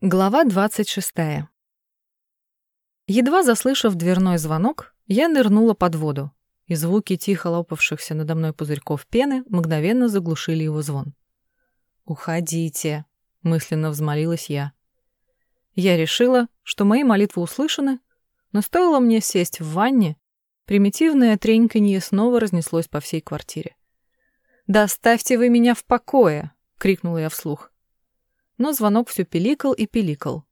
Глава 26. Едва заслышав дверной звонок, я нырнула под воду, и звуки тихо лопавшихся надо мной пузырьков пены мгновенно заглушили его звон. «Уходите», — мысленно взмолилась я. Я решила, что мои молитвы услышаны, но стоило мне сесть в ванне, примитивное треньканье снова разнеслось по всей квартире. «Да оставьте вы меня в покое!» — крикнула я вслух но звонок все пиликал и пиликал.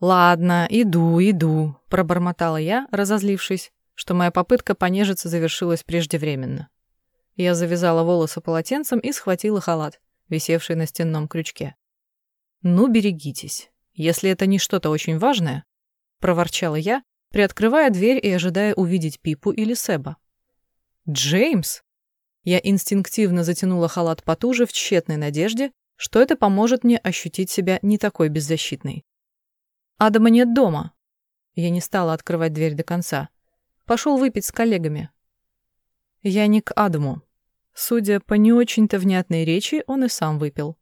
«Ладно, иду, иду», — пробормотала я, разозлившись, что моя попытка понежиться завершилась преждевременно. Я завязала волосы полотенцем и схватила халат, висевший на стенном крючке. «Ну, берегитесь, если это не что-то очень важное», — проворчала я, приоткрывая дверь и ожидая увидеть Пипу или Себа. «Джеймс!» Я инстинктивно затянула халат потуже в тщетной надежде, что это поможет мне ощутить себя не такой беззащитной. Адама нет дома. Я не стала открывать дверь до конца. Пошел выпить с коллегами. Я не к Адаму. Судя по не очень-то внятной речи, он и сам выпил.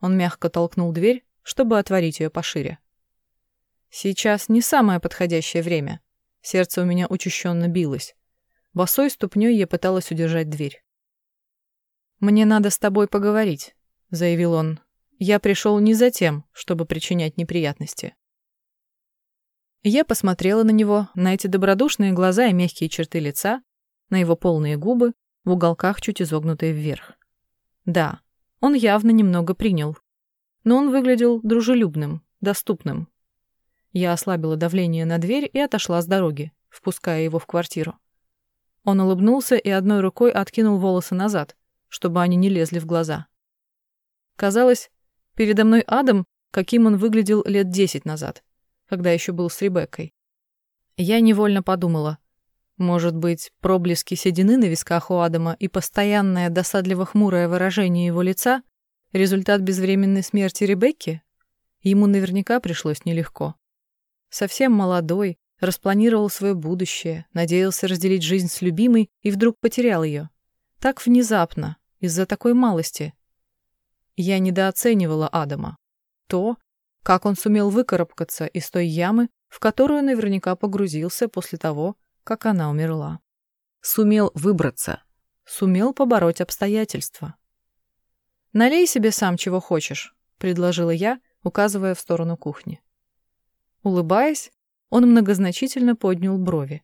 Он мягко толкнул дверь, чтобы отворить ее пошире. Сейчас не самое подходящее время. Сердце у меня учащенно билось. Босой ступней я пыталась удержать дверь. «Мне надо с тобой поговорить», заявил он. «Я пришел не за тем, чтобы причинять неприятности». Я посмотрела на него, на эти добродушные глаза и мягкие черты лица, на его полные губы, в уголках чуть изогнутые вверх. Да, он явно немного принял. Но он выглядел дружелюбным, доступным. Я ослабила давление на дверь и отошла с дороги, впуская его в квартиру. Он улыбнулся и одной рукой откинул волосы назад, чтобы они не лезли в глаза. Казалось, передо мной Адам, каким он выглядел лет десять назад, когда еще был с Ребеккой. Я невольно подумала, может быть, проблески седины на висках у Адама и постоянное досадливо-хмурое выражение его лица — результат безвременной смерти Ребекки? Ему наверняка пришлось нелегко. Совсем молодой, распланировал свое будущее, надеялся разделить жизнь с любимой и вдруг потерял ее. Так внезапно, из-за такой малости, я недооценивала Адама. То, как он сумел выкарабкаться из той ямы, в которую наверняка погрузился после того, как она умерла. Сумел выбраться. Сумел побороть обстоятельства. «Налей себе сам чего хочешь», — предложила я, указывая в сторону кухни. Улыбаясь, он многозначительно поднял брови.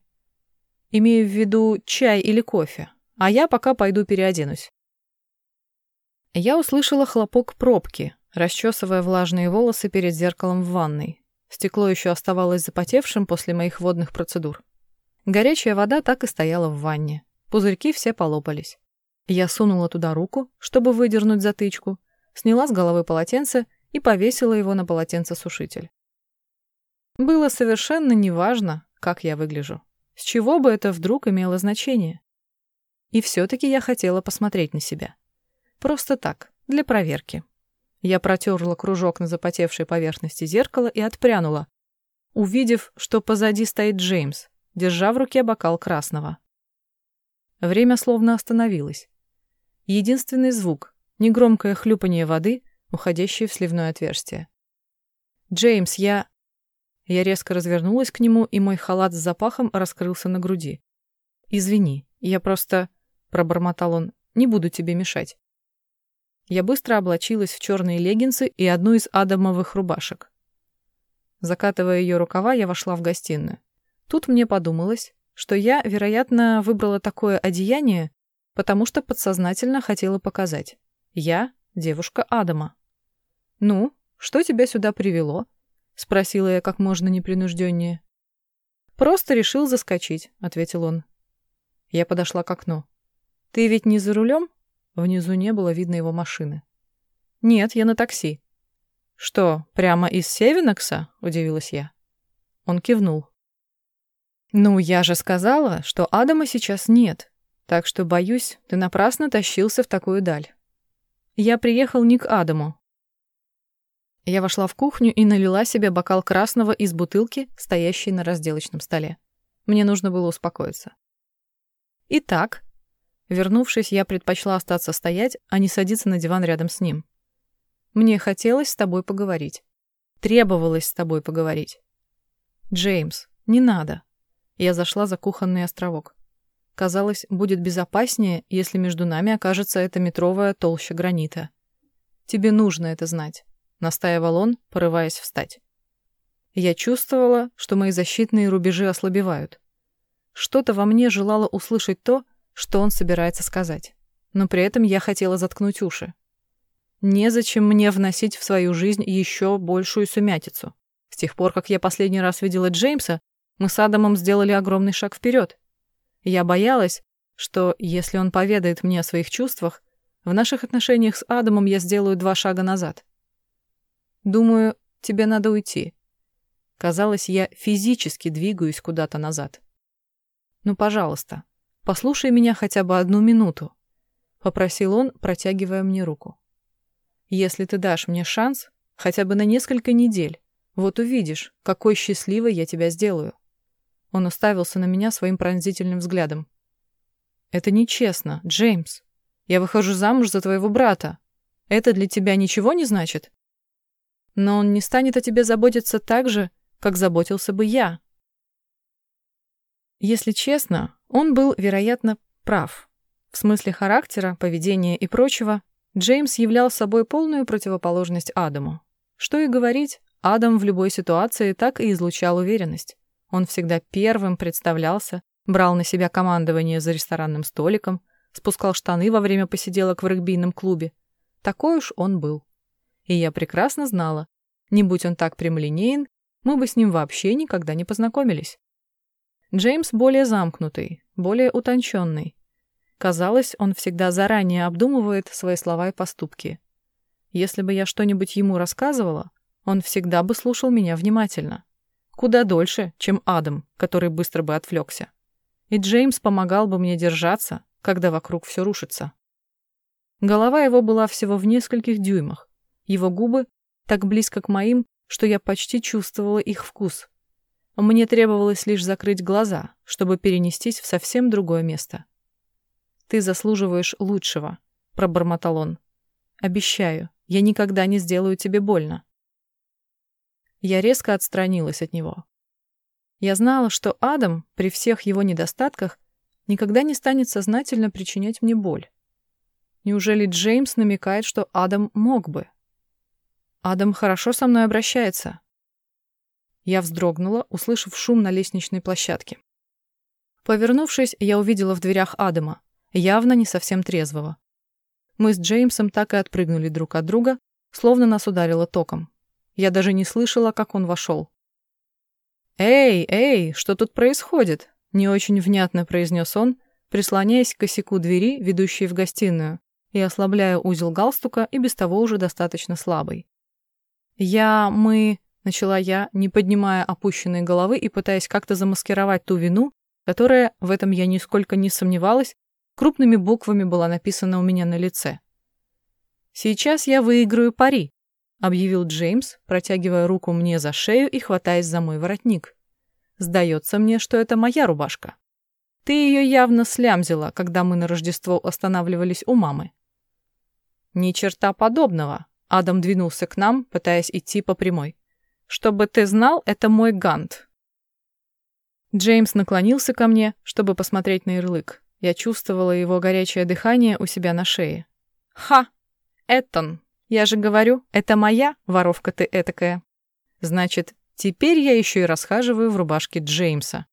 «Имею в виду чай или кофе, а я пока пойду переоденусь. Я услышала хлопок пробки, расчесывая влажные волосы перед зеркалом в ванной. Стекло еще оставалось запотевшим после моих водных процедур. Горячая вода так и стояла в ванне. Пузырьки все полопались. Я сунула туда руку, чтобы выдернуть затычку, сняла с головы полотенце и повесила его на полотенцесушитель. Было совершенно неважно, как я выгляжу. С чего бы это вдруг имело значение? И все-таки я хотела посмотреть на себя. Просто так, для проверки. Я протерла кружок на запотевшей поверхности зеркала и отпрянула, увидев, что позади стоит Джеймс, держа в руке бокал красного. Время словно остановилось. Единственный звук — негромкое хлюпанье воды, уходящее в сливное отверстие. «Джеймс, я...» Я резко развернулась к нему, и мой халат с запахом раскрылся на груди. «Извини, я просто...» — пробормотал он. «Не буду тебе мешать». Я быстро облачилась в черные леггинсы и одну из адамовых рубашек. Закатывая ее рукава, я вошла в гостиную. Тут мне подумалось, что я, вероятно, выбрала такое одеяние, потому что подсознательно хотела показать. Я — девушка Адама. «Ну, что тебя сюда привело?» — спросила я как можно непринужденнее. «Просто решил заскочить», — ответил он. Я подошла к окну. «Ты ведь не за рулем?» Внизу не было видно его машины. «Нет, я на такси». «Что, прямо из Севенокса?» — удивилась я. Он кивнул. «Ну, я же сказала, что Адама сейчас нет, так что, боюсь, ты напрасно тащился в такую даль. Я приехал не к Адаму». Я вошла в кухню и налила себе бокал красного из бутылки, стоящей на разделочном столе. Мне нужно было успокоиться. «Итак», Вернувшись, я предпочла остаться стоять, а не садиться на диван рядом с ним. Мне хотелось с тобой поговорить. Требовалось с тобой поговорить. Джеймс, не надо. Я зашла за кухонный островок. Казалось, будет безопаснее, если между нами окажется эта метровая толща гранита. Тебе нужно это знать, настаивал он, порываясь встать. Я чувствовала, что мои защитные рубежи ослабевают. Что-то во мне желало услышать то, что он собирается сказать. Но при этом я хотела заткнуть уши. Незачем мне вносить в свою жизнь еще большую сумятицу. С тех пор, как я последний раз видела Джеймса, мы с Адамом сделали огромный шаг вперед. Я боялась, что, если он поведает мне о своих чувствах, в наших отношениях с Адамом я сделаю два шага назад. Думаю, тебе надо уйти. Казалось, я физически двигаюсь куда-то назад. Ну, пожалуйста, послушай меня хотя бы одну минуту, попросил он, протягивая мне руку. Если ты дашь мне шанс, хотя бы на несколько недель, вот увидишь, какой счастливой я тебя сделаю. Он уставился на меня своим пронзительным взглядом. Это нечестно, Джеймс. Я выхожу замуж за твоего брата. Это для тебя ничего не значит? Но он не станет о тебе заботиться так же, как заботился бы я. Если честно, он был, вероятно, прав. В смысле характера, поведения и прочего, Джеймс являл собой полную противоположность Адаму. Что и говорить, Адам в любой ситуации так и излучал уверенность. Он всегда первым представлялся, брал на себя командование за ресторанным столиком, спускал штаны во время посиделок в регбийном клубе. Такой уж он был. И я прекрасно знала, не будь он так прямолинеен, мы бы с ним вообще никогда не познакомились. Джеймс более замкнутый, более утонченный. Казалось, он всегда заранее обдумывает свои слова и поступки. Если бы я что-нибудь ему рассказывала, он всегда бы слушал меня внимательно. Куда дольше, чем Адам, который быстро бы отвлекся. И Джеймс помогал бы мне держаться, когда вокруг все рушится. Голова его была всего в нескольких дюймах. Его губы так близко к моим, что я почти чувствовала их вкус. Мне требовалось лишь закрыть глаза, чтобы перенестись в совсем другое место. «Ты заслуживаешь лучшего», — пробормотал он. «Обещаю, я никогда не сделаю тебе больно». Я резко отстранилась от него. Я знала, что Адам, при всех его недостатках, никогда не станет сознательно причинять мне боль. Неужели Джеймс намекает, что Адам мог бы? Адам хорошо со мной обращается. Я вздрогнула, услышав шум на лестничной площадке. Повернувшись, я увидела в дверях Адама, явно не совсем трезвого. Мы с Джеймсом так и отпрыгнули друг от друга, словно нас ударило током. Я даже не слышала, как он вошел. «Эй, эй, что тут происходит?» — не очень внятно произнес он, прислоняясь к косяку двери, ведущей в гостиную, и ослабляя узел галстука и без того уже достаточно слабый. «Я... мы...» — начала я, не поднимая опущенной головы и пытаясь как-то замаскировать ту вину, которая, в этом я нисколько не сомневалась, крупными буквами была написана у меня на лице. «Сейчас я выиграю пари», объявил Джеймс, протягивая руку мне за шею и хватаясь за мой воротник. Сдается мне, что это моя рубашка. Ты ее явно слямзила, когда мы на Рождество останавливались у мамы. Ни черта подобного. Адам двинулся к нам, пытаясь идти по прямой. Чтобы ты знал, это мой гант. Джеймс наклонился ко мне, чтобы посмотреть на ярлык. Я чувствовала его горячее дыхание у себя на шее. «Ха! Эттон!» Я же говорю, это моя воровка ты этакая. Значит, теперь я еще и расхаживаю в рубашке Джеймса.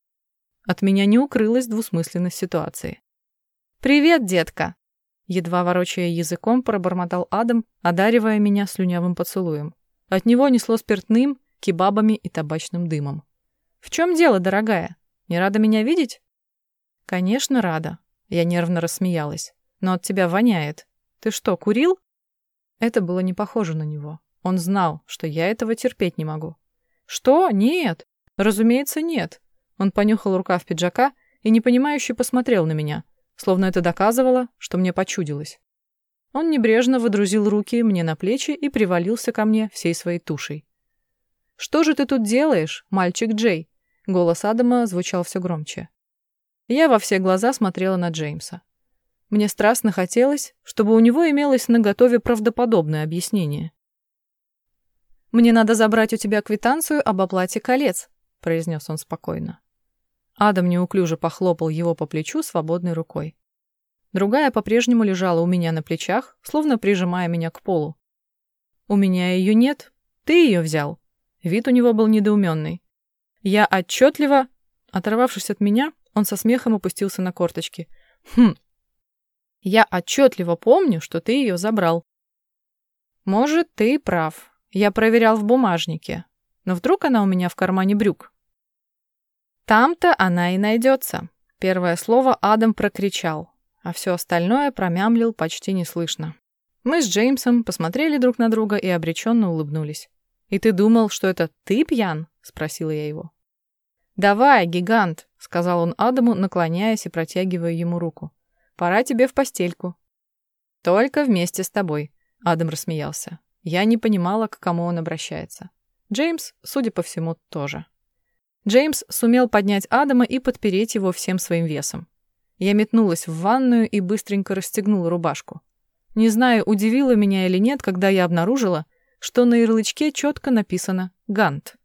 От меня не укрылась двусмысленность ситуации. «Привет, детка!» Едва ворочая языком, пробормотал Адам, одаривая меня слюнявым поцелуем. От него несло спиртным, кебабами и табачным дымом. «В чем дело, дорогая? Не рада меня видеть?» «Конечно, рада». Я нервно рассмеялась. «Но от тебя воняет. Ты что, курил?» Это было не похоже на него. Он знал, что я этого терпеть не могу. «Что? Нет! Разумеется, нет!» Он понюхал рукав пиджака и непонимающе посмотрел на меня, словно это доказывало, что мне почудилось. Он небрежно выдрузил руки мне на плечи и привалился ко мне всей своей тушей. «Что же ты тут делаешь, мальчик Джей?» Голос Адама звучал все громче. Я во все глаза смотрела на Джеймса. Мне страстно хотелось, чтобы у него имелось наготове правдоподобное объяснение. «Мне надо забрать у тебя квитанцию об оплате колец», — произнес он спокойно. Адам неуклюже похлопал его по плечу свободной рукой. Другая по-прежнему лежала у меня на плечах, словно прижимая меня к полу. «У меня ее нет. Ты ее взял». Вид у него был недоуменный. Я отчетливо... Оторвавшись от меня, он со смехом опустился на корточки. «Хм. Я отчетливо помню, что ты ее забрал». «Может, ты прав. Я проверял в бумажнике. Но вдруг она у меня в кармане брюк?» «Там-то она и найдется», — первое слово Адам прокричал, а все остальное промямлил почти неслышно. Мы с Джеймсом посмотрели друг на друга и обреченно улыбнулись. «И ты думал, что это ты пьян?» — спросила я его. «Давай, гигант», — сказал он Адаму, наклоняясь и протягивая ему руку. «Пора тебе в постельку». «Только вместе с тобой», — Адам рассмеялся. Я не понимала, к кому он обращается. Джеймс, судя по всему, тоже. Джеймс сумел поднять Адама и подпереть его всем своим весом. Я метнулась в ванную и быстренько расстегнула рубашку. Не знаю, удивило меня или нет, когда я обнаружила, что на ярлычке четко написано «Гант».